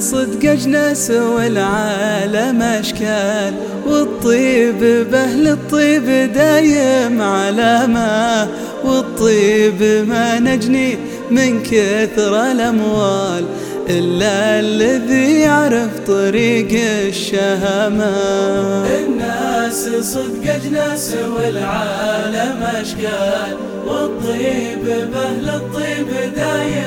صدق أجناس والعالم أشكال. والطيب بأهل الطيب دايم علامة والطيب ما نجني من كثر الأموال. إلا الذي يعرف طريق الشهامة. الناس صدق أجناس والعالم أشكال. والطيب بأهل الطيب دايم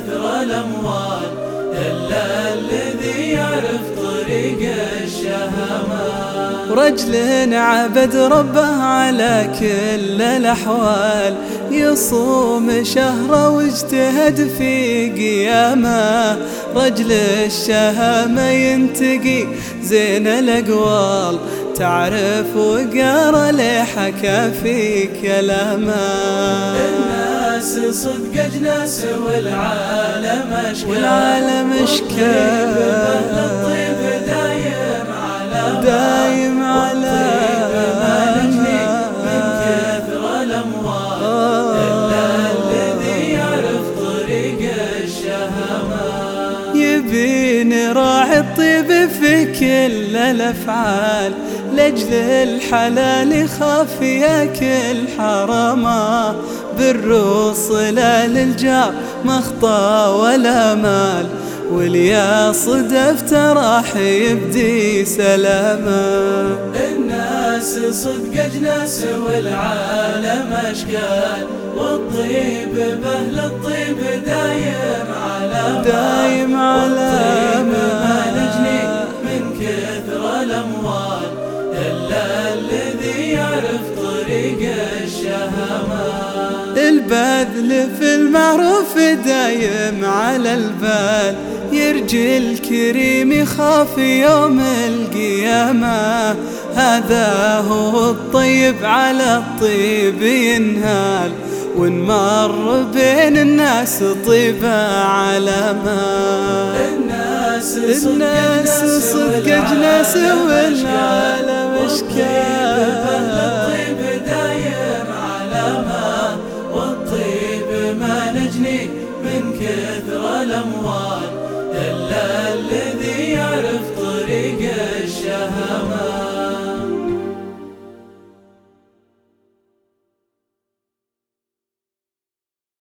كثر الأموال إلا الذي يعرف طريق الشهامة رجل عبد ربه على كل الأحوال يصوم شهره واجتهد في قيامه. رجل الشهامة ينتقي زين الأقوال تعرف وقار لحكى في كلامه. الناس صدق أجناس والعالم أشكال. والعالم أشكال. الطيب في كل الأفعال لأجل الحلال ياكل حرامة. بالروصلة للجار مخطى ولا مال واليا صدفت راح يبدي سلاما. الناس صدق أجناس والعالم أشكال والطيب بأهل الطيب إلا الذي يعرف طريق البذل في المعروف دايم على البال. يرجي الكريم يخاف يوم القيامة. هذا هو الطيب على الطيب ينهال. ونمر بين الناس طيبة علامة الناس الناس صدق والعالم. كثر الأموال.